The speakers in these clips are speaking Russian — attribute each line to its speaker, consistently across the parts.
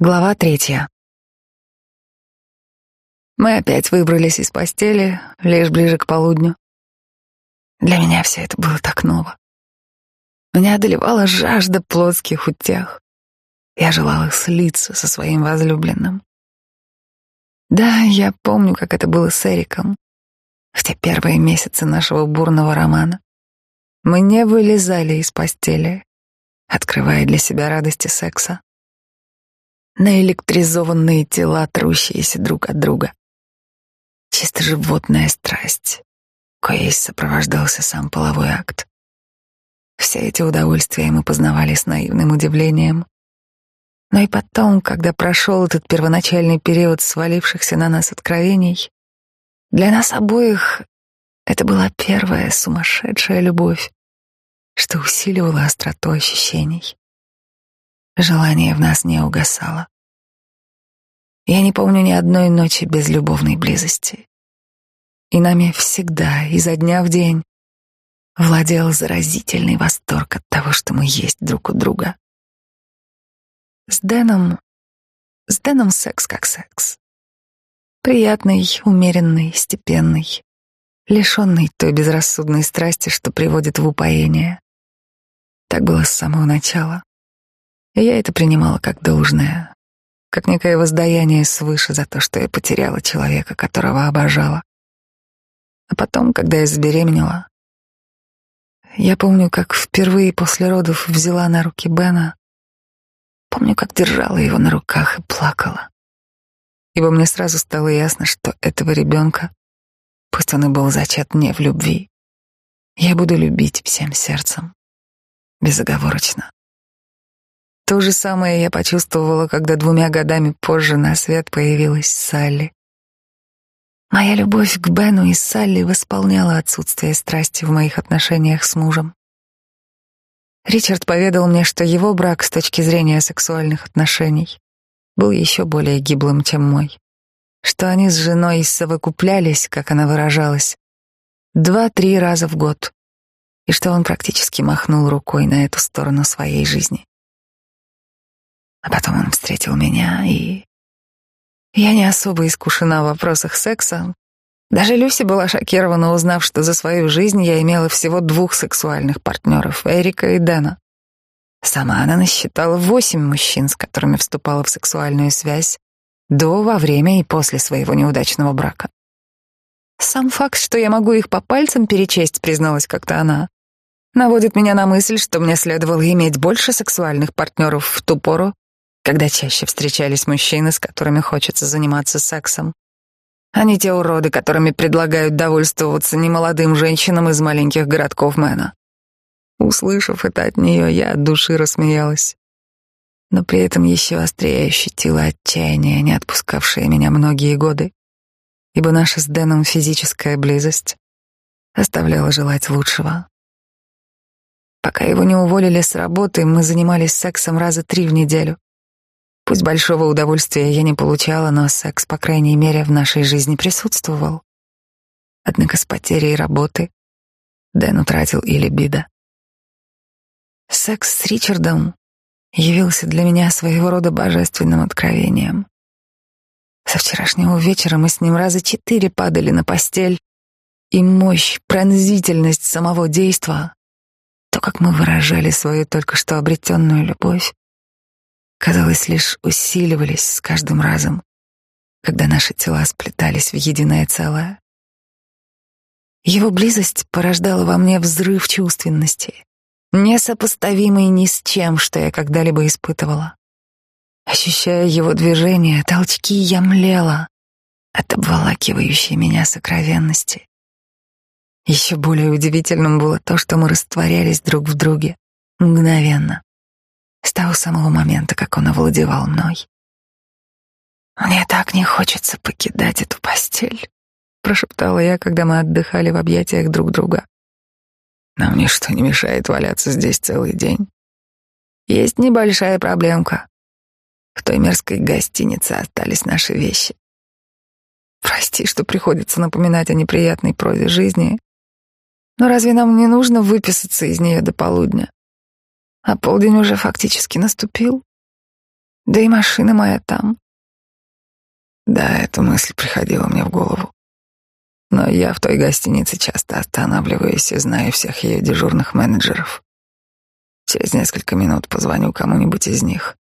Speaker 1: Глава третья. Мы опять выбрались из постели, лишь ближе к полудню. Для меня все это было так ново. Меня одолевала жажда плотских утех. Я желала слиться со своим возлюбленным. Да, я помню, как это было с Эриком в те первые месяцы нашего бурного романа. Мы не вылезали из постели, открывая для себя радости секса наэлектризованные тела, трущиеся друг от друга. Чисто животная страсть, коей сопровождался сам половой акт. Все эти удовольствия мы познавали с наивным удивлением. Но и потом, когда прошел этот первоначальный период свалившихся на нас откровений, для нас обоих это была первая сумасшедшая любовь, что усиливало остроту ощущений. Желание в нас не угасало. Я не помню ни одной ночи без любовной близости. И нами всегда, изо дня в день, владел заразительный восторг от того, что мы есть друг у друга. С Дэном... С Дэном секс как секс. Приятный, умеренный, степенный, лишенный той безрассудной страсти, что приводит в упоение. Так было с самого начала. И я это принимала как должное, как некое воздаяние свыше за то, что я потеряла человека, которого обожала. А потом, когда я забеременела, я помню, как впервые после родов взяла на руки Бена, помню, как держала его на руках и плакала. Ибо мне сразу стало ясно, что этого ребенка, пусть он и был зачат не в любви, я буду любить всем сердцем, безоговорочно. То же самое я почувствовала, когда двумя годами позже на свет появилась Салли. Моя любовь к Бену и Салли восполняла отсутствие страсти в моих отношениях с мужем. Ричард поведал мне, что его брак с точки зрения сексуальных отношений был еще более гиблым, чем мой, что они с женой совокуплялись, как она выражалась, два-три раза в год, и что он практически махнул рукой на эту сторону своей жизни. А потом он встретил меня, и я не особо искушена в вопросах секса. Даже Люси была шокирована, узнав, что за свою жизнь я имела всего двух сексуальных партнеров — Эрика и Дэна. Сама она насчитала восемь мужчин, с которыми вступала в сексуальную связь до, во время и после своего неудачного брака. Сам факт, что я могу их по пальцам перечесть, призналась как-то она, наводит меня на мысль, что мне следовало иметь больше сексуальных партнеров в ту пору, когда чаще встречались мужчины, с которыми хочется заниматься сексом, а не те уроды, которыми предлагают довольствоваться немолодым женщинам из маленьких городков Мэна. Услышав это от нее, я от души рассмеялась, но при этом еще острее ощутила отчаяние, не отпускавшее меня многие годы, ибо наша с Дэном физическая близость оставляла желать лучшего. Пока его не уволили с работы, мы занимались сексом раза три в неделю. Пусть большого удовольствия я не получала, но секс, по крайней мере, в нашей жизни присутствовал. Однако с потерей работы Дэн утратил и либидо. Секс с Ричардом явился для меня своего рода божественным откровением. Со вчерашнего вечера мы с ним раза четыре падали на постель, и мощь, пронзительность самого действа, то, как мы выражали свою только что обретенную любовь, казалось, лишь усиливались с каждым разом, когда наши тела сплетались в единое целое. Его близость порождала во мне взрыв чувственности, несопоставимый ни с чем, что я когда-либо испытывала. Ощущая его движение, толчки, я млела от обволакивающей меня сокровенности. Еще более удивительным было то, что мы растворялись друг в друге мгновенно с того самого момента, как он овладевал мной. «Мне так не хочется покидать эту постель», — прошептала я, когда мы отдыхали в объятиях друг друга. «Нам ничто не мешает валяться здесь целый день. Есть небольшая проблемка. В той мерзкой гостинице остались наши вещи. Прости, что приходится напоминать о неприятной прозе жизни, но разве нам не нужно выписаться из нее до полудня?» А полдень уже фактически наступил. Да и машина моя там.
Speaker 2: Да, эта мысль приходила мне в голову. Но я в той гостинице часто останавливаюсь и знаю всех ее дежурных менеджеров. Через несколько минут позвоню кому-нибудь из них.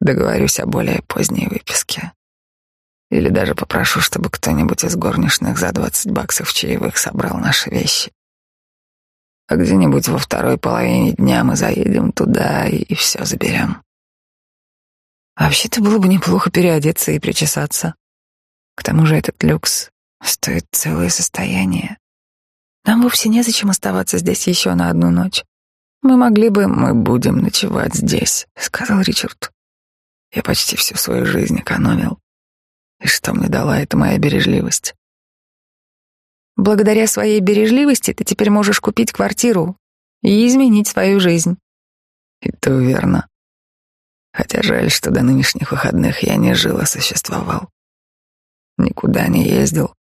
Speaker 2: Договорюсь о более поздней выписке. Или даже попрошу, чтобы кто-нибудь из горничных за двадцать баксов чаевых собрал наши вещи. А где-нибудь во второй половине дня мы заедем туда и все заберем.
Speaker 1: Вообще-то было бы неплохо переодеться и причесаться. К тому же этот люкс стоит целое состояние. Нам вовсе незачем оставаться здесь еще на одну ночь. Мы могли бы...
Speaker 2: Мы будем ночевать здесь, сказал Ричард. Я почти всю свою жизнь экономил. И что мне дала эта моя бережливость?
Speaker 1: Благодаря своей бережливости ты теперь можешь купить квартиру и изменить свою жизнь.
Speaker 2: И то верно. Хотя жаль, что до нынешних выходных я не жил, а существовал. Никуда не ездил,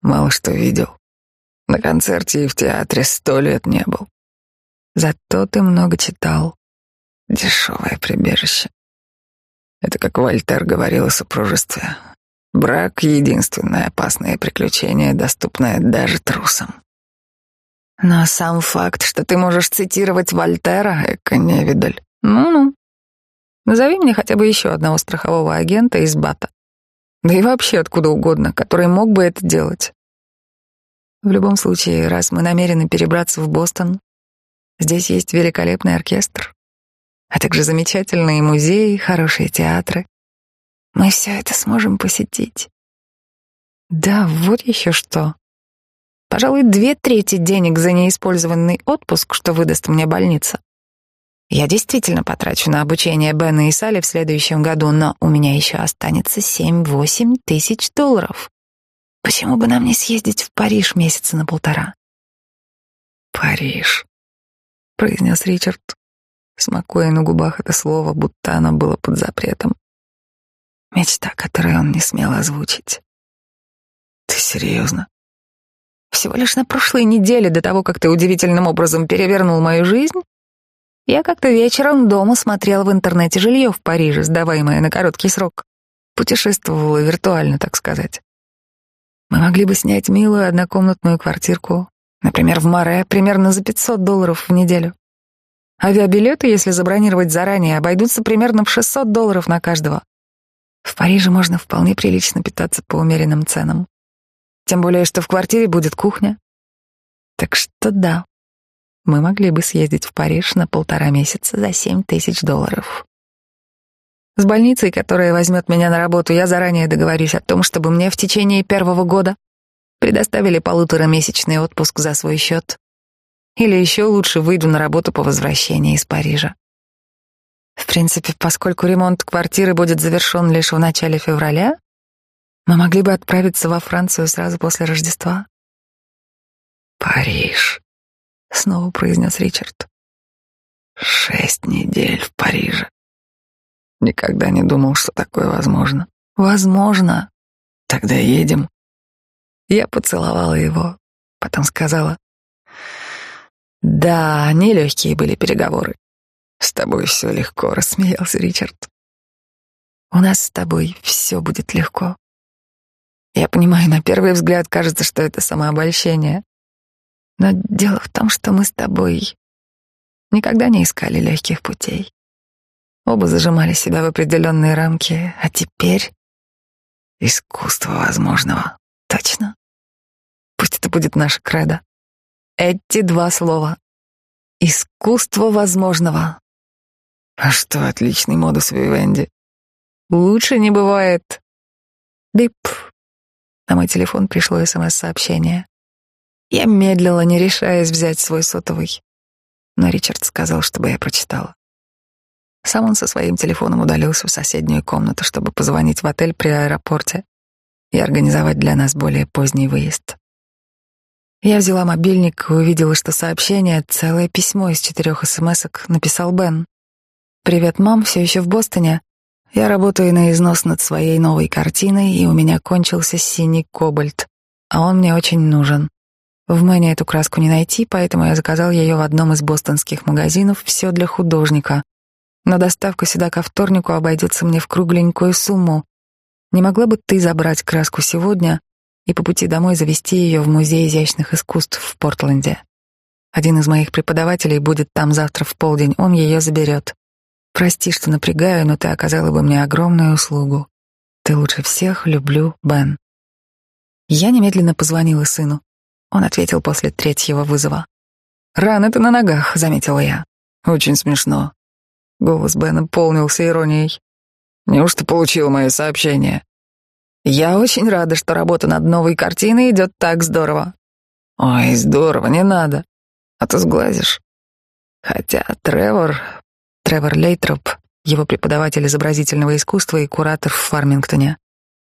Speaker 2: мало что видел. На концерте и в театре сто лет не был.
Speaker 1: Зато ты много читал.
Speaker 2: Дешевое прибежище. Это как Вольтер говорил о супружестве. Брак — единственное опасное приключение, доступное даже трусам.
Speaker 1: Но сам факт, что ты можешь цитировать Вольтера,
Speaker 2: эко невидаль.
Speaker 1: Ну-ну. Назови мне хотя бы еще одного страхового агента из Бата. Да и вообще откуда угодно, который мог бы это делать. В любом случае, раз мы намерены перебраться в Бостон, здесь есть великолепный оркестр, а также замечательные музеи, хорошие театры. Мы все это сможем посетить. Да, вот еще что. Пожалуй, две трети денег за неиспользованный отпуск, что выдаст мне больница. Я действительно потрачу на обучение Бена и Салли в следующем году, но у меня еще останется семь-восемь тысяч долларов. Почему бы нам не съездить в Париж месяца на полтора?
Speaker 2: Париж, произнес Ричард смакуя на губах это слово, будто оно было под запретом. Мечта, которую он не смел озвучить. Ты серьезно?
Speaker 1: Всего лишь на прошлой неделе до того, как ты удивительным образом перевернул мою жизнь, я как-то вечером дома смотрела в интернете жилье в Париже, сдаваемое на короткий срок. Путешествовала виртуально, так сказать. Мы могли бы снять милую однокомнатную квартирку, например, в Море, примерно за 500 долларов в неделю. Авиабилеты, если забронировать заранее, обойдутся примерно в 600 долларов на каждого. В Париже можно вполне прилично питаться по умеренным ценам. Тем более, что в квартире будет кухня. Так что да, мы могли бы съездить в Париж на полтора месяца за 7 тысяч долларов. С больницей, которая возьмет меня на работу, я заранее договорюсь о том, чтобы мне в течение первого года предоставили полуторамесячный отпуск за свой счет. Или еще лучше выйду на работу по возвращении из Парижа. В принципе, поскольку ремонт квартиры будет завершен лишь в начале февраля, мы могли бы отправиться во Францию сразу после Рождества.
Speaker 2: «Париж», — снова произнес Ричард. «Шесть недель в Париже. Никогда не думал, что такое возможно».
Speaker 1: «Возможно».
Speaker 2: «Тогда едем».
Speaker 1: Я поцеловала его, потом сказала, да, нелегкие были переговоры.
Speaker 2: С тобой все легко, рассмеялся Ричард.
Speaker 1: У нас с тобой все будет легко. Я понимаю, на первый взгляд кажется, что это самообольщение. Но дело в том, что мы с тобой никогда не искали легких путей. Оба зажимали себя в определенные рамки, а теперь
Speaker 2: искусство возможного.
Speaker 1: Точно. Пусть это будет наша кредо. Эти два слова. Искусство возможного.
Speaker 2: А что, отличный модус вивенди.
Speaker 1: Лучше не бывает. Бип. На мой телефон пришло СМС-сообщение. Я медлила, не решаясь взять свой сотовый. Но Ричард сказал, чтобы я прочитала. Сам он со своим телефоном удалился в соседнюю комнату, чтобы позвонить в отель при аэропорте и организовать для нас более поздний выезд. Я взяла мобильник и увидела, что сообщение, целое письмо из четырех смс написал Бен. «Привет, мам, все еще в Бостоне. Я работаю на износ над своей новой картиной, и у меня кончился синий кобальт, а он мне очень нужен. В Мэне эту краску не найти, поэтому я заказал ее в одном из бостонских магазинов «Все для художника». но доставка сюда ко вторнику обойдется мне в кругленькую сумму. Не могла бы ты забрать краску сегодня и по пути домой завести ее в Музей изящных искусств в Портленде? Один из моих преподавателей будет там завтра в полдень, он ее заберет. Прости, что напрягаю, но ты оказала бы мне огромную услугу. Ты лучше всех, люблю, Бен. Я немедленно позвонила сыну. Он ответил после третьего вызова. «Рано ты на ногах», — заметила я.
Speaker 2: «Очень смешно».
Speaker 1: Голос Бена полнился иронией.
Speaker 2: «Неужто получил мое сообщение?»
Speaker 1: «Я очень рада, что работа над новой картиной идет так здорово».
Speaker 2: «Ой, здорово, не надо. А то сглазишь».
Speaker 1: Хотя Тревор, Тревор Лейтроп, его преподаватель изобразительного искусства и куратор в Фармингтоне,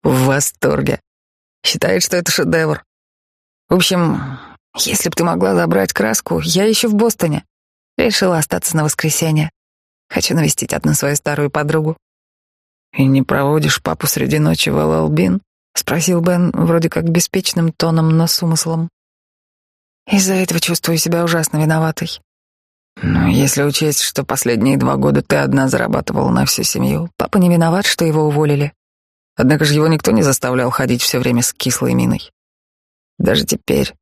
Speaker 2: в восторге. Считает, что это шедевр.
Speaker 1: В общем, если б ты могла забрать краску, я еще в Бостоне. Решила остаться на воскресенье. Хочу навестить одну свою старую подругу.
Speaker 2: «И не проводишь папу среди ночи в Алалбин?» — спросил Бен, вроде как беспечным тоном, но с умыслом.
Speaker 1: Из-за этого чувствую себя ужасно виноватой.
Speaker 2: Ну, если учесть, что последние два года ты одна зарабатывала на всю семью,
Speaker 1: папа не виноват, что его уволили.
Speaker 2: Однако же его никто не заставлял ходить все время с кислой миной. Даже теперь.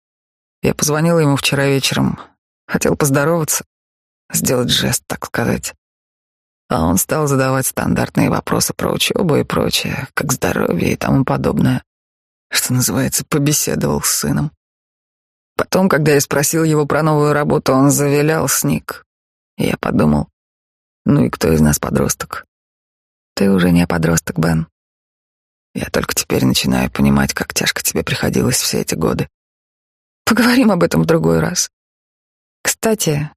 Speaker 2: Я позвонила ему вчера вечером, хотел поздороваться, сделать жест, так сказать. А он стал задавать стандартные вопросы про учебу и прочее, как здоровье и тому подобное. Что называется, побеседовал с сыном. Потом, когда я спросил его про новую работу, он завилял, сник. И я подумал, ну и кто из нас подросток?
Speaker 1: Ты уже не подросток, Бен.
Speaker 2: Я только теперь начинаю понимать, как тяжко тебе приходилось все эти годы.
Speaker 1: Поговорим об этом в другой раз. Кстати,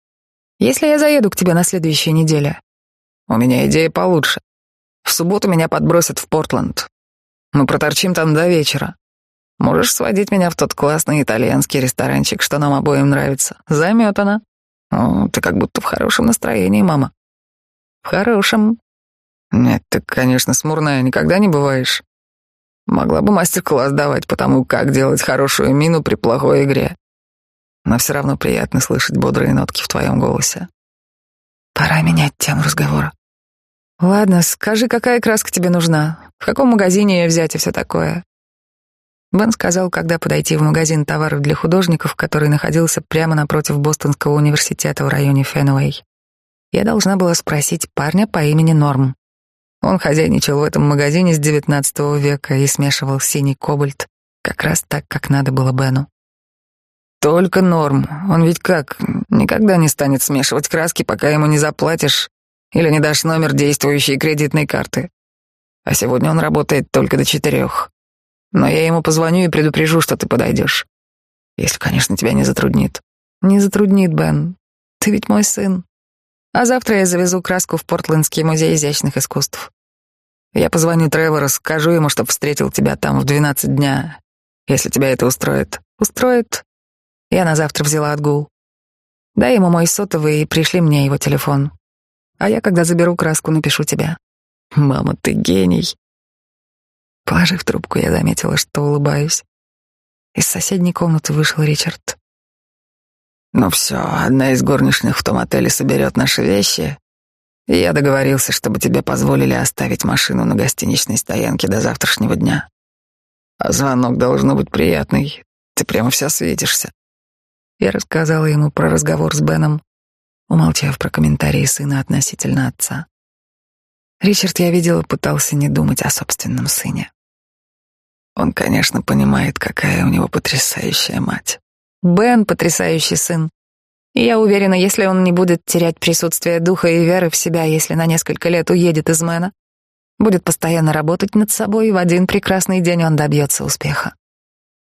Speaker 1: если я заеду к тебе на следующей неделе,
Speaker 2: у меня идея получше. В субботу меня подбросят в Портленд. Мы проторчим там до вечера. Можешь сводить меня в тот классный итальянский ресторанчик, что нам обоим нравится. Займет она. О, ты как будто в хорошем настроении, мама.
Speaker 1: В хорошем.
Speaker 2: Нет, ты, конечно, смурная, никогда не бываешь. Могла бы мастер-класс давать по тому, как делать хорошую мину при плохой игре. Но все равно приятно слышать бодрые нотки в твоем голосе.
Speaker 1: Пора менять тему разговора. Ладно, скажи, какая краска тебе нужна? В каком магазине ее взять и все такое? Бен сказал, когда подойти в магазин товаров для художников, который находился прямо напротив Бостонского университета в районе Фенуэй. Я должна была спросить парня по имени Норм. Он хозяйничал в этом магазине с XIX века и смешивал синий кобальт как раз так, как надо было Бену.
Speaker 2: Только норм. Он ведь как, никогда не станет смешивать краски, пока ему не заплатишь или не дашь номер действующей кредитной карты. А сегодня он работает только до четырех. Но я ему позвоню и предупрежу, что ты подойдешь. Если, конечно, тебя не затруднит.
Speaker 1: Не затруднит, Бен. Ты ведь мой сын. А завтра я завезу краску в Портлендский музей изящных искусств.
Speaker 2: Я позвоню Тревору, скажу ему, чтоб встретил тебя там в двенадцать дня, если тебя это устроит.
Speaker 1: Устроит. Я на завтра взяла отгул. Дай ему мой сотовый и пришли мне его телефон. А я, когда заберу краску, напишу тебя.
Speaker 2: Мама, ты гений.
Speaker 1: Положив трубку, я заметила, что улыбаюсь. Из соседней комнаты вышел Ричард.
Speaker 2: Ну все, одна из горничных в том отеле соберет наши вещи. Я договорился, чтобы тебе позволили оставить машину на гостиничной стоянке до завтрашнего дня. А звонок должно быть приятный. Ты прямо вся светишься.
Speaker 1: Я рассказала ему про разговор с Беном, умолчав про комментарии сына относительно отца. Ричард, я видела, пытался не думать о собственном сыне.
Speaker 2: Он, конечно, понимает, какая у него потрясающая мать.
Speaker 1: Бен — потрясающий сын. И я уверена, если он не будет терять присутствие духа и веры в себя, если на несколько лет уедет из Мэна, будет постоянно работать над собой, и в один прекрасный день он добьется успеха.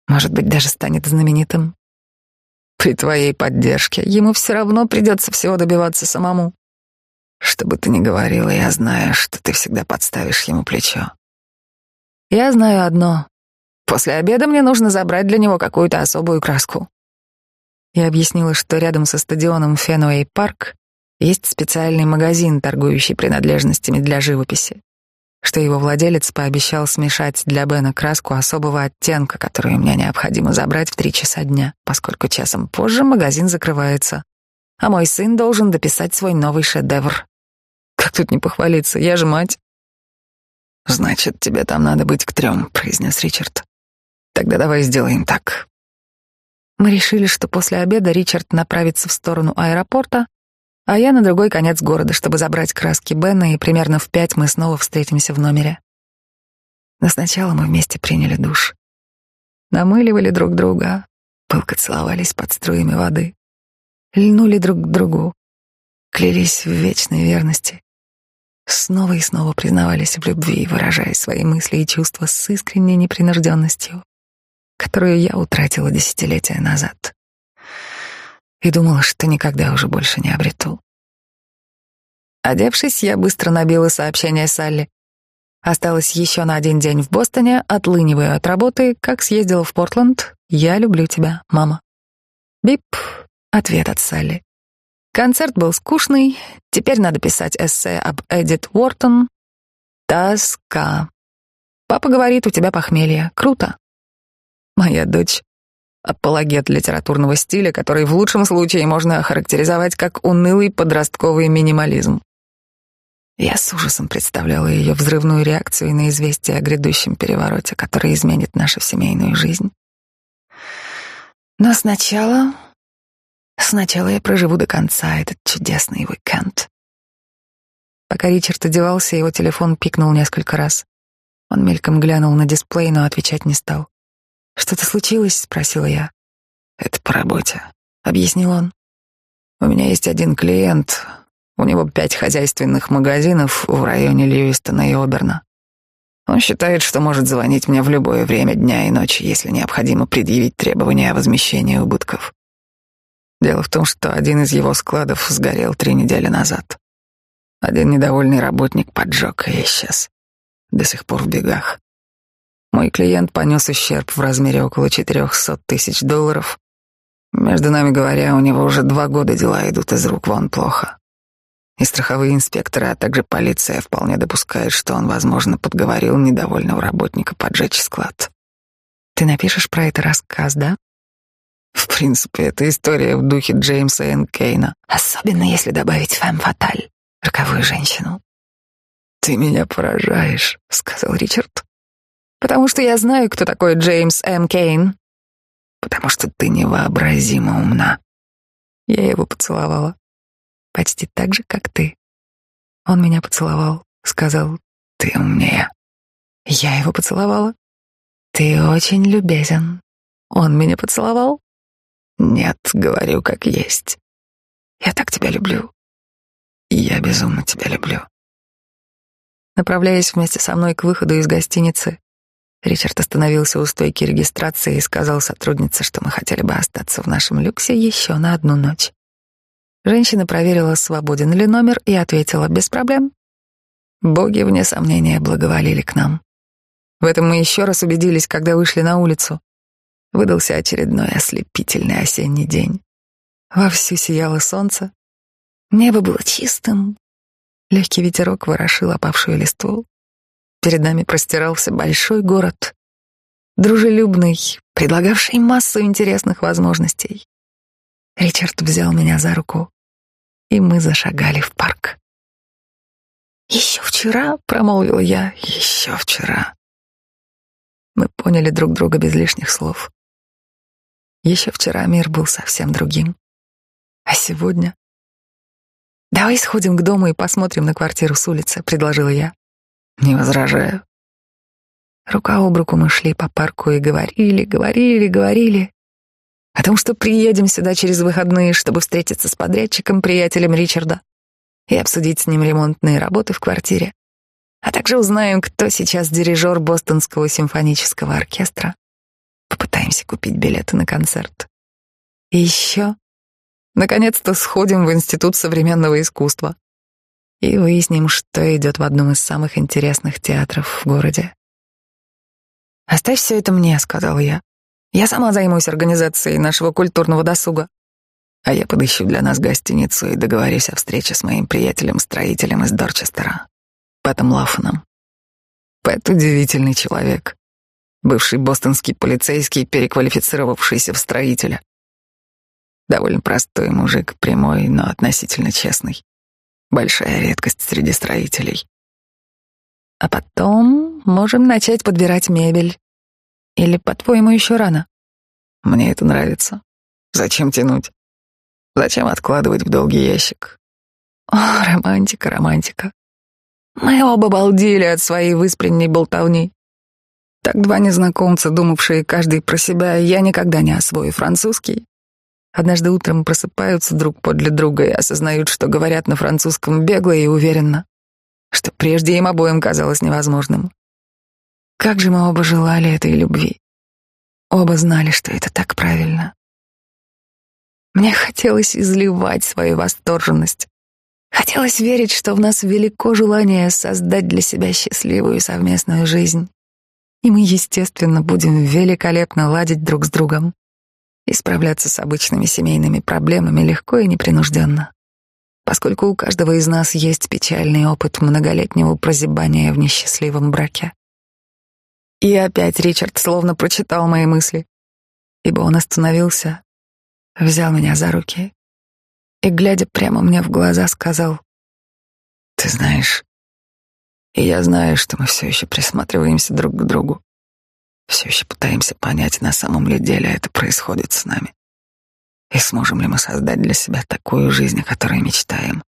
Speaker 1: Может быть, даже станет знаменитым.
Speaker 2: При твоей поддержке ему все равно придется всего добиваться самому. Что бы ты ни говорила, я знаю, что ты всегда подставишь ему плечо.
Speaker 1: Я знаю одно. После обеда мне нужно забрать для него какую-то особую краску. Я объяснила, что рядом со стадионом Фенуэй Парк есть специальный магазин, торгующий принадлежностями для живописи, что его владелец пообещал смешать для Бена краску особого оттенка, которую мне необходимо забрать в три часа дня, поскольку часом позже магазин закрывается, а мой сын должен дописать свой новый шедевр.
Speaker 2: Как тут не похвалиться? Я же мать.
Speaker 1: Значит, тебе там надо быть к трем, произнес Ричард. Тогда давай сделаем так.
Speaker 2: Мы решили, что после обеда Ричард направится в сторону аэропорта, а я на другой конец города, чтобы забрать краски Бена, и примерно в пять мы снова встретимся в номере. Но сначала мы вместе приняли душ. Намыливали друг друга, пылко целовались под струями воды, льнули друг к другу, клялись в вечной верности, снова и снова признавались в любви, выражая свои мысли и чувства с искренней непринужденностью, которую я утратила десятилетия назад и думала, что никогда уже больше не обрету. Одевшись, я быстро набила сообщение Салли. Осталось еще на один день в Бостоне, отлыниваю от работы, как съездила в Портленд. Я люблю тебя, мама. Бип. Ответ от Салли. Концерт был скучный, теперь надо писать эссе об Эдит Уортон. Тоска. Папа говорит, у тебя похмелье. Круто. Моя дочь — апологет литературного стиля, который в лучшем случае можно охарактеризовать как унылый подростковый минимализм. Я с ужасом представляла ее взрывную реакцию на известие о грядущем перевороте, который изменит нашу семейную жизнь. Но сначала... Сначала я проживу до конца этот чудесный уикенд. Пока Ричард одевался, его телефон пикнул несколько раз. Он мельком глянул на дисплей, но отвечать не стал. «Что-то случилось?» — спросила я.
Speaker 1: «Это по работе», — объяснил он. «У меня есть один клиент. У него пять хозяйственных магазинов в районе Льюистона и Оберна. Он считает, что может звонить мне в любое время дня и ночи, если необходимо предъявить требования о возмещении убытков. Дело в том, что один из его складов сгорел три недели назад. Один недовольный работник поджег и исчез. До сих пор в бегах. Мой клиент понес ущерб в размере около 400 тысяч долларов. Между нами говоря, у него уже два года дела идут из рук вон плохо. И страховые инспекторы, а также полиция вполне допускают, что он, возможно, подговорил недовольного работника поджечь склад.
Speaker 2: Ты напишешь про это рассказ, да?
Speaker 1: В принципе, это история в духе Джеймса Н. Кейна.
Speaker 2: Особенно если добавить фэм фаталь, роковую женщину.
Speaker 1: «Ты меня поражаешь», — сказал Ричард
Speaker 2: потому что я знаю, кто такой Джеймс М. Кейн.
Speaker 1: Потому что ты невообразимо умна.
Speaker 2: Я его поцеловала. Почти так же, как ты. Он меня поцеловал, сказал,
Speaker 1: ты умнее.
Speaker 2: Я его поцеловала. Ты очень любезен. Он меня поцеловал.
Speaker 1: Нет, говорю как есть.
Speaker 2: Я так тебя люблю.
Speaker 1: И я безумно тебя люблю.
Speaker 2: Направляясь вместе со мной к выходу из гостиницы, Ричард остановился у стойки регистрации и сказал сотруднице, что мы хотели бы остаться в нашем люксе еще на одну ночь. Женщина проверила, свободен ли номер, и ответила «без проблем». Боги, вне сомнения, благоволили к нам. В этом мы еще раз убедились, когда вышли на улицу. Выдался очередной ослепительный осенний день. Вовсю сияло солнце. Небо было чистым. Легкий ветерок ворошил опавшую листву. Перед нами простирался большой город, дружелюбный, предлагавший массу интересных возможностей. Ричард взял меня за руку, и мы зашагали в парк. «Еще вчера», — промолвил я, — «еще вчера». Мы поняли друг друга без лишних слов. Еще вчера мир был совсем другим. А сегодня... «Давай сходим к дому и посмотрим на квартиру с улицы», — предложила я.
Speaker 1: Не возражаю.
Speaker 2: Рука об руку мы шли по парку и говорили, говорили, говорили о том, что приедем сюда через выходные, чтобы встретиться с подрядчиком, приятелем Ричарда, и обсудить с ним ремонтные работы в квартире, а также узнаем, кто сейчас дирижер Бостонского симфонического оркестра. Попытаемся купить билеты на концерт. И еще, наконец-то, сходим в Институт современного искусства и выясним, что идет в одном из самых интересных театров в городе. «Оставь все это мне», — сказал я. «Я сама займусь организацией нашего культурного досуга».
Speaker 1: «А я подыщу для нас гостиницу и договорюсь о встрече с моим приятелем-строителем из Дорчестера, Пэтом Лаффаном. Пэт — удивительный человек. Бывший бостонский полицейский, переквалифицировавшийся в строителя. Довольно простой мужик, прямой, но относительно честный.
Speaker 2: Большая редкость среди строителей.
Speaker 1: А потом можем начать подбирать мебель. Или, по-твоему, еще рано?
Speaker 2: Мне это нравится. Зачем тянуть? Зачем откладывать в долгий ящик?
Speaker 1: О, романтика, романтика. Мы оба балдели от своей выспренней болтовни. Так два незнакомца, думавшие каждый про себя, я никогда не освою французский. Однажды утром просыпаются друг подле друга и осознают, что говорят на французском бегло и уверенно, что прежде им обоим казалось невозможным. Как же мы оба желали этой любви. Оба знали, что это так правильно. Мне хотелось изливать свою восторженность. Хотелось верить, что в нас велико желание создать для себя счастливую совместную жизнь и мы, естественно, будем великолепно ладить друг с другом и справляться с обычными семейными проблемами легко и непринужденно, поскольку у каждого из нас есть печальный опыт многолетнего прозябания в несчастливом браке. И опять Ричард словно прочитал мои мысли, ибо он остановился, взял меня за руки и, глядя прямо мне в глаза, сказал,
Speaker 2: «Ты знаешь, и я знаю, что мы все еще присматриваемся друг к другу. Все еще пытаемся понять, на самом ли деле это происходит с нами. И сможем ли мы создать для себя такую жизнь, о которой мечтаем.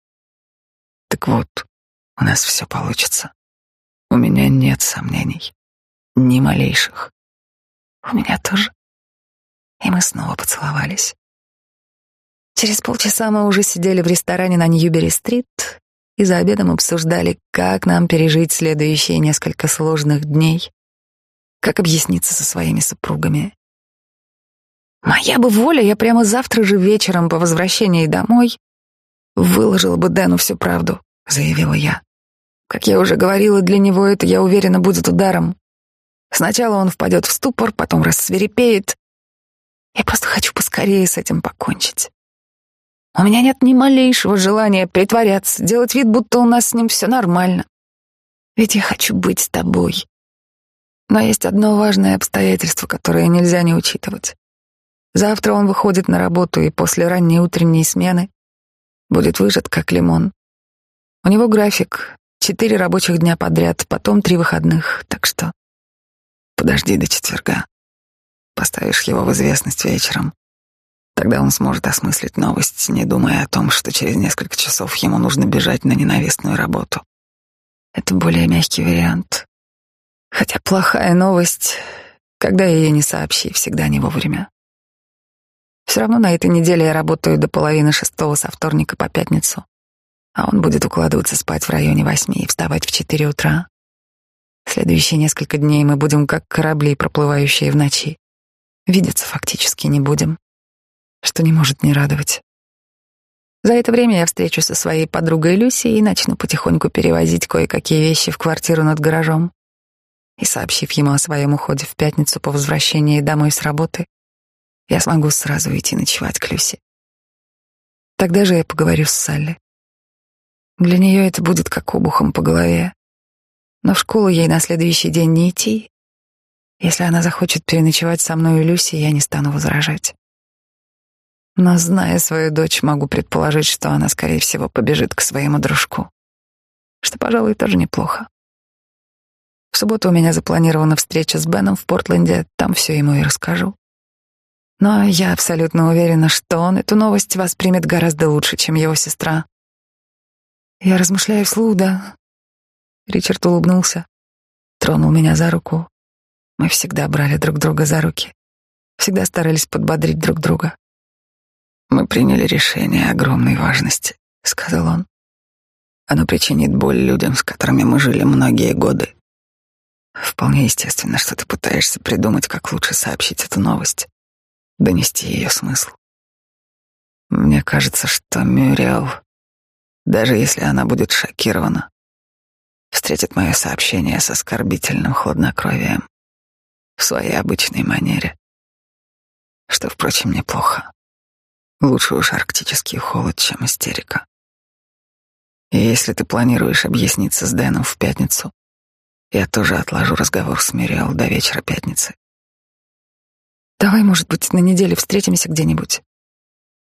Speaker 2: Так вот, у нас все получится. У меня нет сомнений. Ни малейших.
Speaker 1: У меня тоже. И мы снова поцеловались. Через полчаса мы уже сидели в ресторане на Ньюбери-стрит и за обедом обсуждали, как нам пережить следующие несколько сложных дней, как объясниться со своими супругами. Моя бы воля, я прямо завтра же вечером по возвращении домой выложила бы Дэну всю правду, заявила я. Как я уже говорила, для него это, я уверена, будет ударом. Сначала он впадет в ступор, потом рассверепеет. Я просто хочу поскорее с этим покончить. У меня нет ни малейшего желания притворяться, делать вид, будто у нас с ним все нормально. Ведь я хочу быть с тобой. Но есть одно важное обстоятельство, которое нельзя не учитывать. Завтра он выходит на работу и после ранней утренней смены будет выжат как лимон. У него график — четыре рабочих дня подряд, потом три выходных, так что...
Speaker 2: Подожди до четверга. Поставишь его в известность вечером. Тогда он сможет осмыслить новость, не думая о том, что через несколько часов ему нужно бежать на ненавистную работу.
Speaker 1: Это более мягкий вариант. Хотя плохая новость, когда ее не сообщи, всегда не вовремя. Все равно на этой неделе я работаю до половины шестого со вторника по пятницу, а он будет укладываться спать в районе восьми и вставать в четыре утра. Следующие несколько дней мы будем как корабли, проплывающие в ночи. Видеться фактически не будем что не может не радовать. За это время я встречусь со своей подругой Люси и начну потихоньку перевозить кое-какие вещи в квартиру над гаражом. И сообщив ему о своем уходе в пятницу по возвращении домой с работы, я смогу сразу идти ночевать к Люси. Тогда же я поговорю с Салли. Для нее это будет как обухом по голове. Но в школу ей на следующий день не идти. Если она захочет переночевать со мной и Люси, я не стану возражать. Но, зная свою дочь, могу предположить, что она, скорее всего, побежит к своему дружку. Что, пожалуй, тоже неплохо. В субботу у меня запланирована встреча с Беном в Портленде, там все ему и расскажу. Но я абсолютно уверена, что он эту новость воспримет гораздо лучше, чем его сестра. Я размышляю вслух, да. Ричард улыбнулся, тронул меня за руку. Мы всегда брали друг друга за руки, всегда старались подбодрить друг друга.
Speaker 2: Мы приняли решение огромной важности, сказал он. Оно причинит боль людям, с которыми мы жили многие годы. Вполне естественно, что ты пытаешься придумать, как лучше сообщить эту новость, донести ее смысл. Мне кажется, что Мюриэл, даже если она будет шокирована, встретит мое сообщение с оскорбительным хладнокровием в своей обычной манере, что, впрочем, неплохо. Лучше уж арктический холод, чем истерика. И если ты планируешь объясниться с Дэном в пятницу, я тоже отложу разговор с Мириал до вечера пятницы.
Speaker 1: Давай, может быть, на неделе встретимся где-нибудь.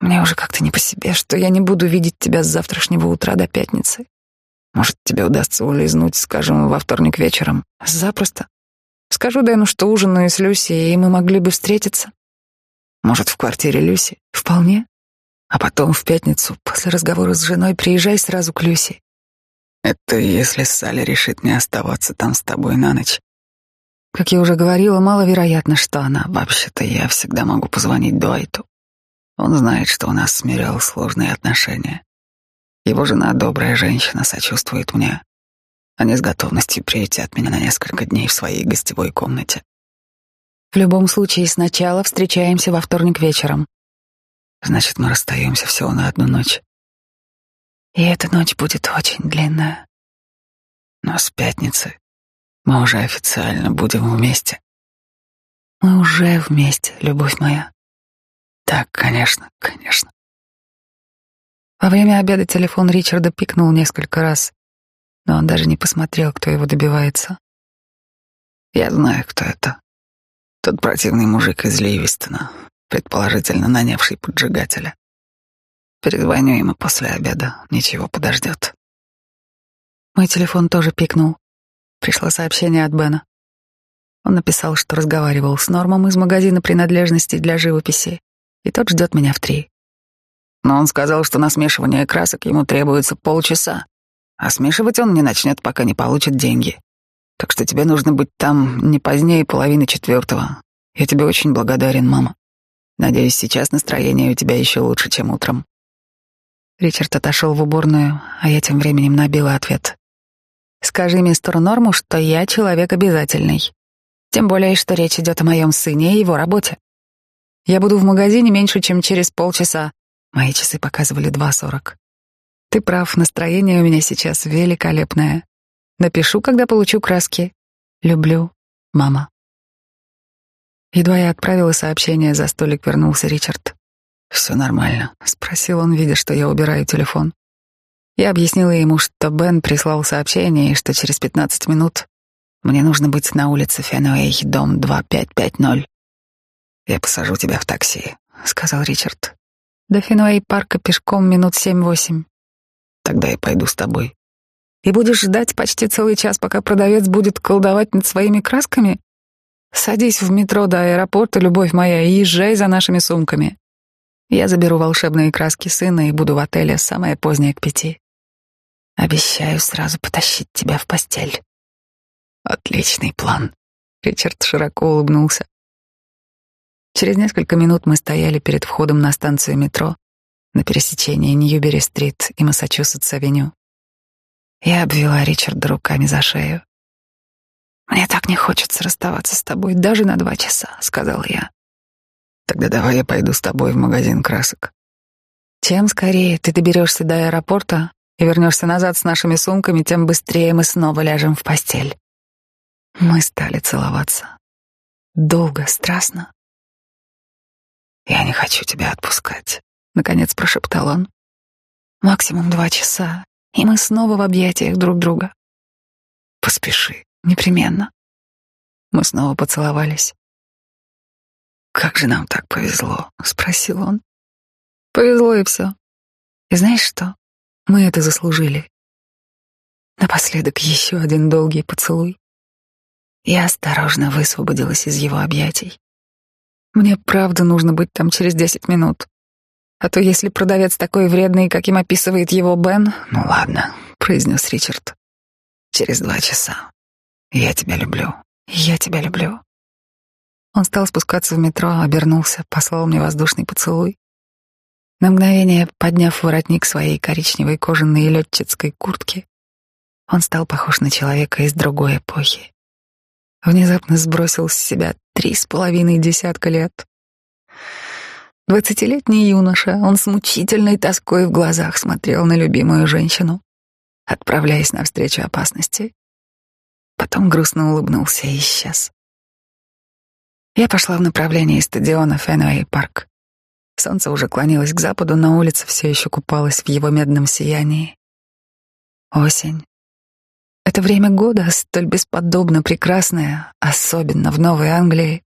Speaker 1: Мне уже как-то не по себе, что я не буду видеть тебя с завтрашнего утра до пятницы. Может, тебе удастся улизнуть, скажем, во вторник вечером. Запросто. Скажу Дэну, что ужинаю с Люси, и мы могли бы встретиться. Может, в квартире Люси? Вполне. А потом в пятницу, после разговора с женой, приезжай сразу к Люси.
Speaker 2: Это если Салли решит не оставаться там с тобой на ночь.
Speaker 1: Как я уже говорила, маловероятно, что она.
Speaker 2: Вообще-то я всегда могу позвонить Дуайту. Он знает, что у нас с Мирел сложные отношения. Его жена добрая женщина, сочувствует мне. Они с готовностью приютят меня на несколько дней в своей гостевой комнате.
Speaker 1: В любом случае, сначала встречаемся во вторник вечером.
Speaker 2: Значит, мы расстаемся всего на одну ночь.
Speaker 1: И эта ночь будет очень длинная.
Speaker 2: Но с пятницы мы уже официально будем вместе.
Speaker 1: Мы уже вместе, любовь моя.
Speaker 2: Так, конечно, конечно.
Speaker 1: Во время обеда телефон Ричарда пикнул несколько раз, но он даже не посмотрел, кто его добивается.
Speaker 2: Я знаю, кто это. Тот противный мужик из Ливистона, предположительно нанявший поджигателя. Перезвоню ему после обеда, ничего подождет.
Speaker 1: Мой телефон тоже пикнул. Пришло сообщение от Бена. Он написал, что разговаривал с Нормом из магазина принадлежностей для живописи, и тот ждет меня в три. Но он сказал, что на смешивание красок ему требуется полчаса, а смешивать он не начнет, пока не получит деньги. Так что тебе нужно быть там не позднее половины четвертого. Я тебе очень благодарен, мама. Надеюсь, сейчас настроение у тебя еще лучше, чем утром. Ричард отошел в уборную, а я тем временем набила ответ. Скажи мистеру Норму, что я человек обязательный. Тем более, что речь идет о моем сыне и его работе. Я буду в магазине меньше, чем через полчаса. Мои часы показывали 2.40. Ты прав, настроение у меня сейчас великолепное. Напишу, когда получу краски. Люблю, мама. Едва я отправила сообщение, за столик вернулся Ричард.
Speaker 2: «Все нормально?»
Speaker 1: — спросил он, видя, что я убираю телефон. Я объяснила ему, что Бен прислал сообщение, и что через 15 минут мне нужно быть на улице Фенуэй, дом 2550.
Speaker 2: «Я посажу тебя в такси», — сказал Ричард.
Speaker 1: До Фенуэй-парка пешком минут семь-восемь.
Speaker 2: Тогда я пойду с тобой.
Speaker 1: И будешь ждать почти целый час, пока продавец будет колдовать над своими красками? Садись в метро до аэропорта, любовь моя, и езжай за нашими сумками. Я заберу волшебные краски сына и буду в отеле самое позднее к пяти. Обещаю сразу потащить тебя в постель.
Speaker 2: Отличный план.
Speaker 1: Ричард широко улыбнулся. Через несколько минут мы стояли перед входом на станцию метро на пересечении Ньюбери-стрит и Массачусетс-авеню. Я обвела Ричарда руками за шею. «Мне так не хочется расставаться с тобой даже на два часа», — сказал я.
Speaker 2: «Тогда давай я пойду с тобой в магазин красок».
Speaker 1: Чем скорее ты доберешься до аэропорта и вернешься назад с нашими сумками, тем быстрее мы снова ляжем в постель. Мы стали целоваться. Долго, страстно.
Speaker 2: Я не хочу тебя отпускать,
Speaker 1: наконец прошептал он. Максимум два часа, и мы снова в объятиях друг друга.
Speaker 2: Поспеши,
Speaker 1: непременно. Мы снова поцеловались.
Speaker 2: Как же нам так повезло,
Speaker 1: спросил он. Повезло и все. И знаешь что? Мы это заслужили. Напоследок еще один долгий поцелуй. Я осторожно высвободилась из его объятий. Мне правда нужно быть там через десять минут. А то если продавец такой вредный, каким описывает его Бен...
Speaker 2: Ну ладно, произнес Ричард. Через два часа. Я тебя люблю.
Speaker 1: Я тебя люблю. Он стал спускаться в метро, обернулся, послал мне воздушный поцелуй. На мгновение, подняв воротник своей коричневой кожаной летчицкой куртки, он стал похож на человека из другой эпохи. Внезапно сбросил с себя три с половиной десятка лет. Двадцатилетний юноша, он с мучительной тоской в глазах смотрел на любимую женщину, отправляясь навстречу опасности. Потом грустно улыбнулся и исчез. Я пошла в направлении стадиона Фенуэй Парк. Солнце уже клонилось к западу, на улице все еще купалось в его медном сиянии. Осень. Это время года, столь бесподобно прекрасное, особенно в Новой Англии,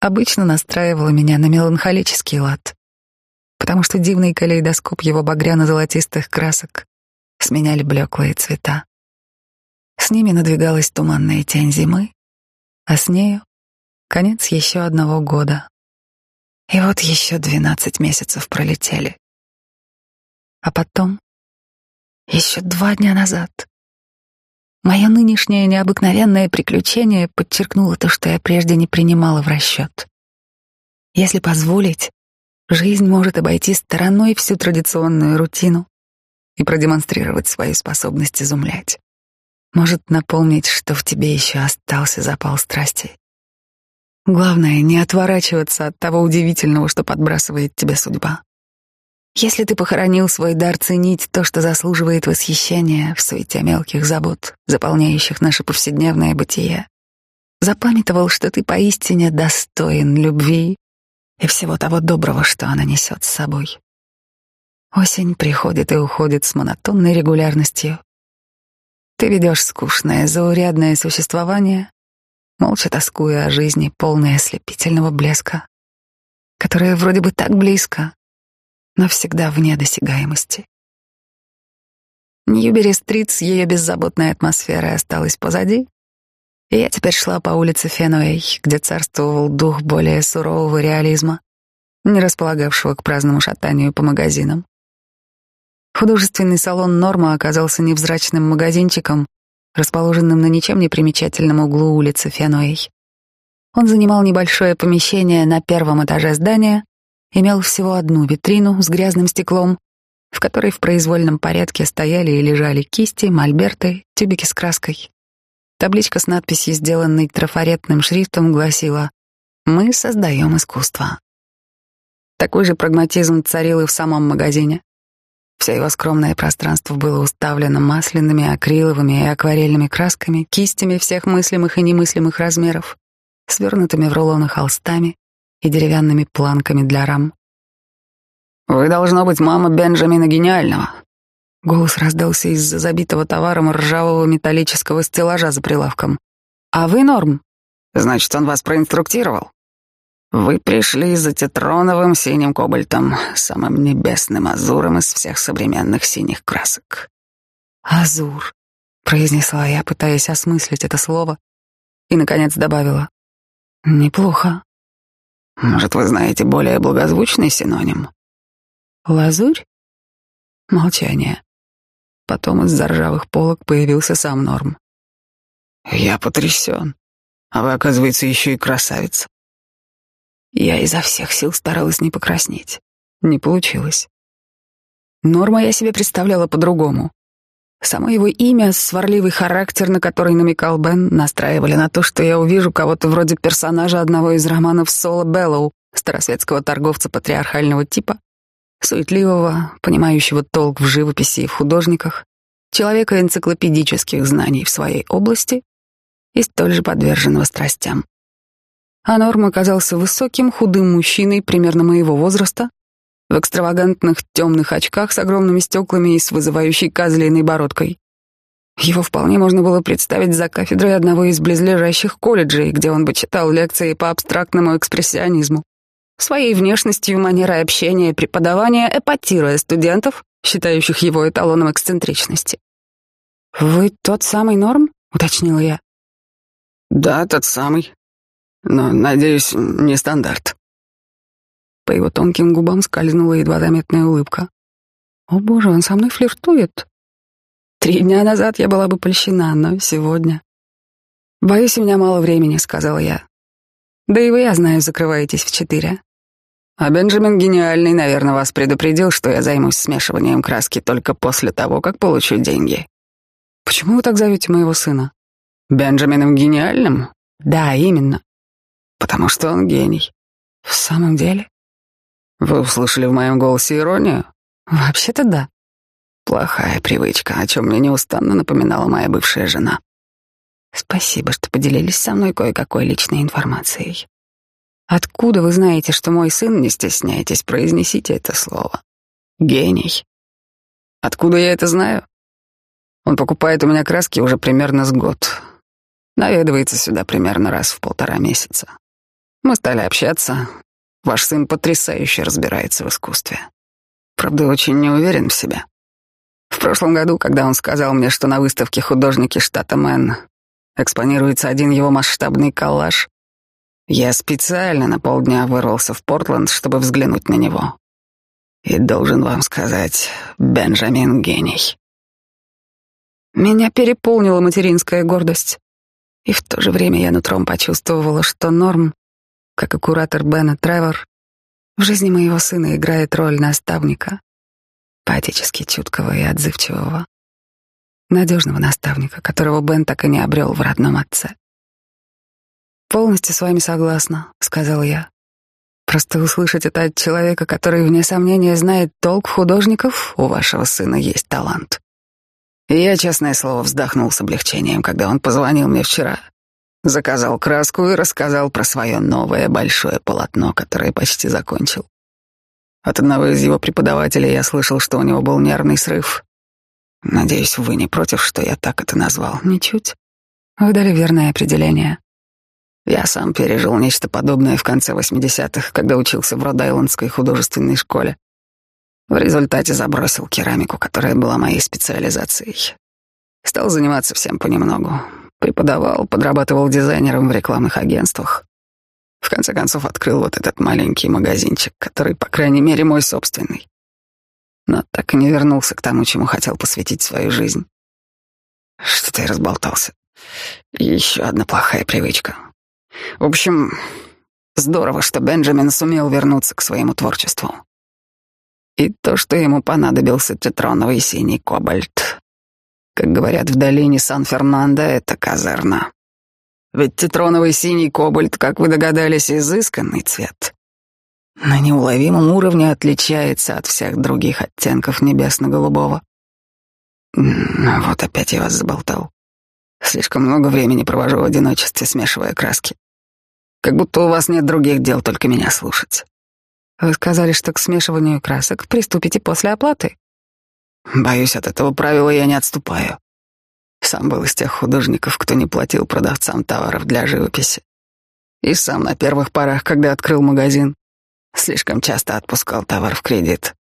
Speaker 1: обычно настраивало меня на меланхолический лад. потому что дивный калейдоскоп его багряно-золотистых красок сменяли блеклые цвета. С ними надвигалась туманная тень зимы, а с нею — конец еще одного года. И вот еще двенадцать месяцев пролетели. А потом, еще два дня назад, мое нынешнее необыкновенное приключение подчеркнуло то, что я прежде не принимала в расчет. Если позволить, жизнь может обойти стороной всю традиционную рутину и продемонстрировать свою способность изумлять. Может напомнить, что в тебе еще остался запал страсти. Главное — не отворачиваться от того удивительного, что подбрасывает тебе судьба. Если ты похоронил свой дар ценить то, что заслуживает восхищения в суете мелких забот, заполняющих наше повседневное бытие, запамятовал, что ты поистине достоин любви и всего того доброго, что она несет с собой. Осень приходит и уходит с монотонной регулярностью. Ты ведешь скучное, заурядное существование, молча тоскуя о жизни, полной ослепительного блеска, которая вроде бы так близко, но всегда вне досягаемости. Ньюбери-стрит с ее беззаботной атмосферой осталась позади, и я теперь шла по улице Фенуэй, где царствовал дух более сурового реализма, не располагавшего к праздному шатанию по магазинам. Художественный салон «Норма» оказался невзрачным магазинчиком, расположенным на ничем не примечательном углу улицы Фенуэй. Он занимал небольшое помещение на первом этаже здания, имел всего одну витрину с грязным стеклом, в которой в произвольном порядке стояли и лежали кисти, мольберты, тюбики с краской. Табличка с надписью, сделанной трафаретным шрифтом, гласила «Мы создаем искусство». Такой же прагматизм царил и в самом магазине. Все его скромное пространство было уставлено масляными, акриловыми и акварельными красками, кистями всех мыслимых и немыслимых размеров, свернутыми в рулоны холстами и деревянными планками для рам. «Вы, должно быть, мама Бенджамина Гениального», Голос раздался из-за забитого товаром ржавого металлического стеллажа за прилавком. «А вы норм?» «Значит, он вас проинструктировал?» «Вы пришли за тетроновым синим кобальтом, самым небесным азуром из всех современных синих красок». «Азур», — произнесла я, пытаясь осмыслить это слово, и, наконец, добавила. «Неплохо». «Может, вы знаете более благозвучный синоним?» «Лазурь?» Молчание. Потом из-за ржавых полок появился сам Норм. «Я потрясен. А вы, оказывается, еще и красавица». Я изо всех сил старалась не покраснеть. Не получилось. Норма я себе представляла по-другому. Само его имя, сварливый характер, на который намекал Бен, настраивали на то, что я увижу кого-то вроде персонажа одного из романов Соло Беллоу, старосветского торговца патриархального типа, суетливого, понимающего толк в живописи и в художниках, человека энциклопедических знаний в своей области и столь же подверженного страстям. А Норм оказался высоким, худым мужчиной примерно моего возраста, в экстравагантных темных очках с огромными стеклами и с вызывающей козлиной бородкой. Его вполне можно было представить за кафедрой одного из близлежащих колледжей, где он бы читал лекции по абстрактному экспрессионизму своей внешностью, манерой общения и преподавания, эпатируя студентов, считающих его эталоном эксцентричности. «Вы тот самый Норм?» — уточнила я. «Да, тот самый. Но, надеюсь, не стандарт». По его тонким губам скользнула едва заметная улыбка. «О боже, он со мной флиртует!» Три дня назад я была бы польщена, но сегодня... «Боюсь, у меня мало времени», — сказала я. «Да и вы, я знаю, закрываетесь в четыре. А Бенджамин гениальный, наверное, вас предупредил, что я займусь смешиванием краски только после того, как получу деньги. Почему вы так зовете моего сына? Бенджамином гениальным? Да, именно. Потому что он гений. В самом деле? Вы услышали в моем голосе иронию? Вообще-то да. Плохая привычка, о чем мне неустанно напоминала моя бывшая жена. Спасибо, что поделились со мной кое-какой личной информацией. Откуда вы знаете, что мой сын, не стесняйтесь, произнесите это слово? Гений. Откуда я это знаю? Он покупает у меня краски уже примерно с год. Наведывается сюда примерно раз в полтора месяца. Мы стали общаться.
Speaker 2: Ваш сын потрясающе разбирается в искусстве. Правда, очень не уверен в себе. В прошлом году, когда он сказал мне, что на выставке художники штата Мэн экспонируется один его масштабный коллаж, я специально на полдня вырвался в Портленд, чтобы взглянуть на него. И должен вам сказать, Бенджамин гений. Меня переполнила материнская гордость. И в то же время я нутром почувствовала, что Норм, как и куратор Бена Тревор, в жизни моего сына играет роль наставника, поэтически чуткого и отзывчивого, надежного наставника, которого Бен так и не обрел в родном отце. «Полностью с вами согласна», — сказал я. «Просто услышать это от человека, который, вне сомнения, знает толк художников, у вашего сына есть талант». И я, честное слово, вздохнул с облегчением, когда он позвонил мне вчера. Заказал краску и рассказал про свое новое большое полотно, которое почти закончил. От одного из его преподавателей я слышал, что у него был нервный срыв. Надеюсь, вы не против, что я так это назвал? Ничуть. Вы дали верное определение. Я сам пережил нечто подобное в конце 80-х, когда учился в Род-Айлендской художественной школе. В результате забросил керамику, которая была моей специализацией. Стал заниматься всем понемногу. Преподавал, подрабатывал дизайнером в рекламных агентствах. В конце концов открыл вот этот маленький магазинчик, который, по крайней мере, мой собственный. Но так и не вернулся к тому, чему хотел посвятить свою жизнь. Что-то я разболтался. Еще одна плохая привычка. В общем, здорово, что Бенджамин сумел вернуться к своему творчеству. И то, что ему понадобился тетроновый синий кобальт. Как говорят в долине Сан-Фернандо, это казарна. Ведь тетроновый синий кобальт, как вы догадались, изысканный цвет. На неуловимом уровне отличается от всех других оттенков небесно-голубого. Вот опять я вас заболтал. Слишком много времени провожу в одиночестве, смешивая краски. Как будто у вас нет других дел, только меня слушать. Вы сказали, что к смешиванию красок приступите после оплаты. Боюсь, от этого правила я не отступаю. Сам был из тех художников, кто не платил продавцам товаров для живописи. И сам на первых порах, когда открыл магазин, слишком часто отпускал товар в кредит.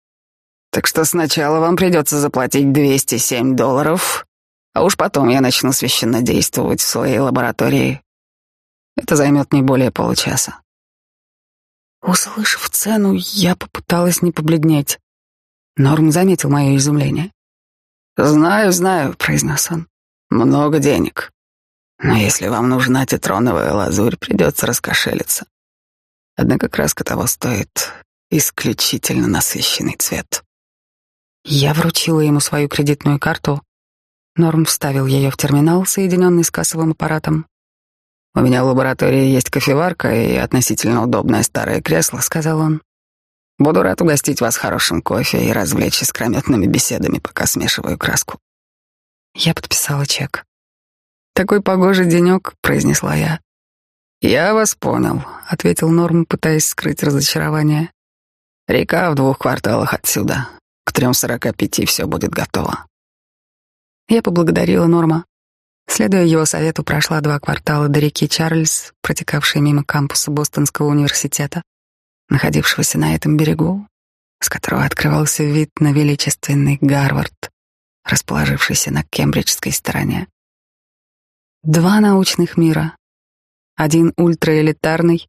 Speaker 2: Так что сначала вам придется заплатить 207 долларов, а уж потом я начну священно действовать в своей лаборатории. Это займет не более получаса. Услышав цену, я попыталась не побледнеть. Норм заметил мое изумление. «Знаю, знаю», — произнес он. «Много денег. Но если вам нужна тетроновая лазурь, придется раскошелиться. Однако краска того стоит исключительно насыщенный цвет». Я вручила ему свою кредитную карту. Норм вставил ее в терминал, соединенный с кассовым аппаратом, «У меня в лаборатории есть кофеварка и относительно удобное старое кресло», — сказал он. «Буду рад угостить вас хорошим кофе и развлечь искрометными беседами, пока смешиваю краску». Я подписала чек. «Такой погожий денек», — произнесла я. «Я вас понял», — ответил Норм, пытаясь скрыть разочарование. «Река в двух кварталах отсюда. К трем сорока пяти все будет готово». Я поблагодарила Норма. Следуя его совету, прошла два квартала до реки Чарльз, протекавшей мимо кампуса Бостонского университета, находившегося на этом берегу, с которого открывался вид на величественный Гарвард, расположившийся на кембриджской стороне. Два научных мира. Один ультраэлитарный,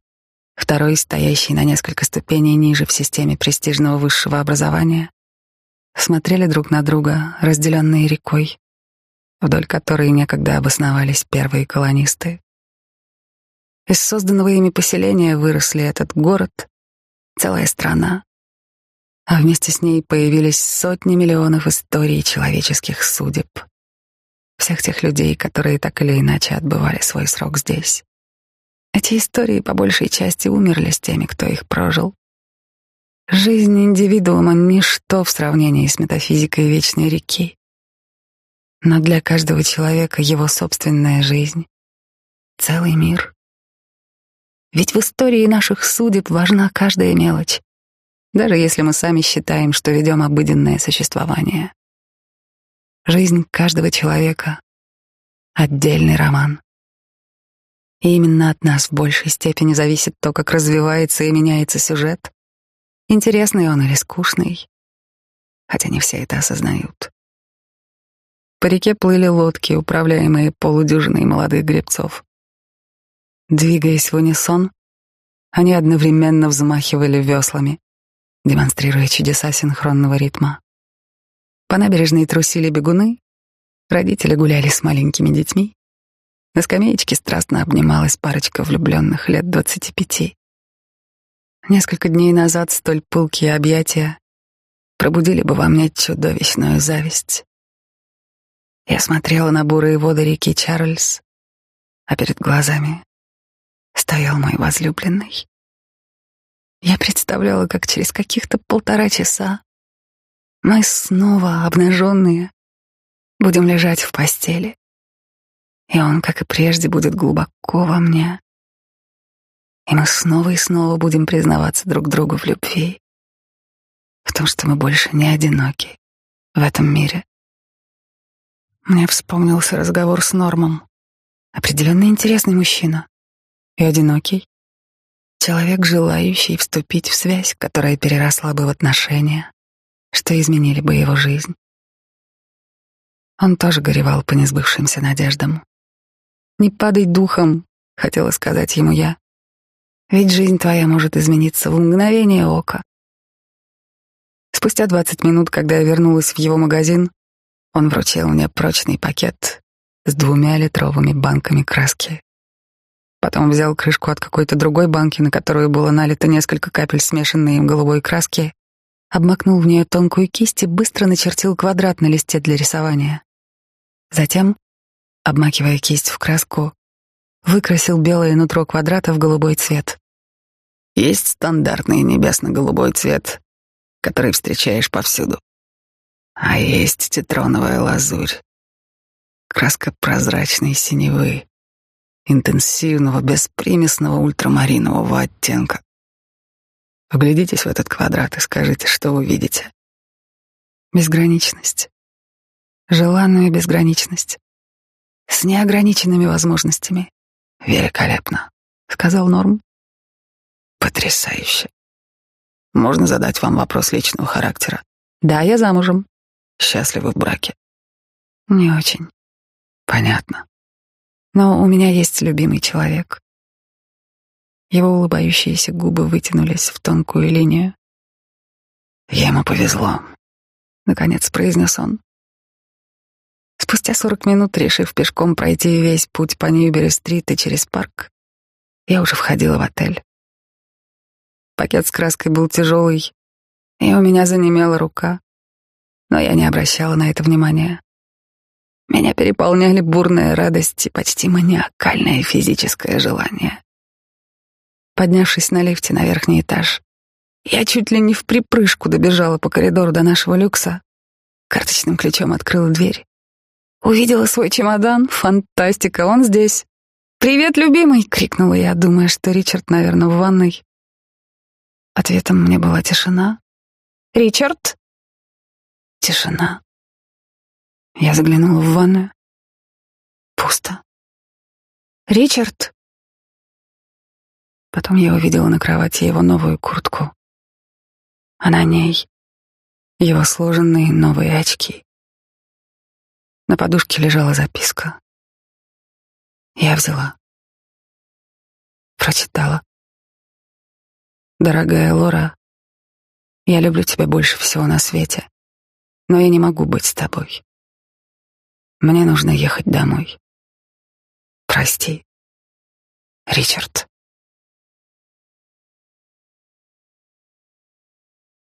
Speaker 2: второй стоящий на несколько ступеней ниже в системе престижного высшего образования, смотрели друг на друга, разделенные рекой, вдоль которой некогда обосновались первые колонисты. Из созданного ими поселения выросли этот город, целая страна, а вместе с ней появились сотни миллионов историй человеческих судеб, всех тех людей, которые так или иначе отбывали свой срок здесь. Эти истории по большей части умерли с теми, кто их прожил. Жизнь индивидуума — ничто в сравнении с метафизикой вечной реки но для каждого человека его собственная жизнь — целый мир. Ведь в истории наших судеб важна каждая мелочь, даже если мы сами считаем, что ведем обыденное существование. Жизнь каждого человека — отдельный роман.
Speaker 1: И именно от нас в большей степени зависит то, как развивается и меняется сюжет, интересный он или скучный, хотя не все это осознают. По реке плыли лодки, управляемые полудюжиной молодых гребцов. Двигаясь в унисон, они одновременно взмахивали веслами, демонстрируя чудеса синхронного ритма. По набережной трусили бегуны, родители гуляли с маленькими детьми, на скамеечке страстно обнималась парочка влюбленных лет двадцати пяти. Несколько дней назад столь пылкие объятия пробудили бы во мне чудовищную зависть. Я смотрела на бурые воды реки Чарльз, а перед глазами стоял мой возлюбленный. Я представляла, как через каких-то полтора часа мы снова обнаженные будем лежать в постели, и он, как и прежде, будет глубоко во мне. И мы снова и снова будем признаваться друг другу в любви, в том, что мы больше не одиноки в этом мире. Мне вспомнился разговор с Нормом. Определенно интересный мужчина. И одинокий. Человек, желающий вступить в связь, которая переросла бы в отношения, что изменили бы его жизнь. Он тоже горевал по несбывшимся надеждам. «Не падай духом», — хотела сказать ему я. «Ведь жизнь твоя может измениться в мгновение ока». Спустя двадцать минут, когда я вернулась в его магазин, он вручил мне прочный пакет с двумя литровыми банками краски. Потом взял крышку от какой-то другой банки, на которую было налито несколько капель смешанной им голубой краски, обмакнул в нее тонкую кисть и быстро начертил квадрат на листе для рисования. Затем обмакивая кисть в краску, выкрасил белое нутро квадрата в голубой цвет. Есть стандартный небесно-голубой цвет, который встречаешь повсюду. А есть титроновая лазурь. Краска прозрачной синевы, интенсивного, беспримесного ультрамаринового оттенка. Вглядитесь в этот квадрат и скажите, что вы видите. Безграничность. Желанную безграничность с неограниченными возможностями. Великолепно, сказал Норм. Потрясающе. Можно задать вам вопрос личного характера? Да, я замужем. Счастливы в браке? Не очень. Понятно. Но у меня есть любимый человек. Его улыбающиеся губы вытянулись в тонкую линию. Ему повезло, наконец произнес он. Спустя сорок минут, решив пешком пройти весь путь по Ньюбери-стрит и через парк, я уже входила в отель. Пакет с краской был тяжелый, и у меня занемела рука, но я не обращала на это внимания. Меня переполняли бурная радость и почти маниакальное физическое желание. Поднявшись на лифте на верхний этаж, я чуть ли не в припрыжку добежала по коридору до нашего люкса, карточным ключом открыла дверь Увидела свой чемодан. Фантастика, он здесь. «Привет, любимый!» — крикнула я, думая, что Ричард, наверное, в ванной. Ответом мне была тишина. «Ричард?» Тишина. Я заглянула в ванную. Пусто. «Ричард?» Потом я увидела на кровати его новую куртку. А на ней его сложенные новые очки. На подушке лежала записка. Я взяла. Прочитала. Дорогая Лора, я люблю тебя больше всего на свете, но я не могу быть с тобой. Мне нужно ехать домой. Прости, Ричард.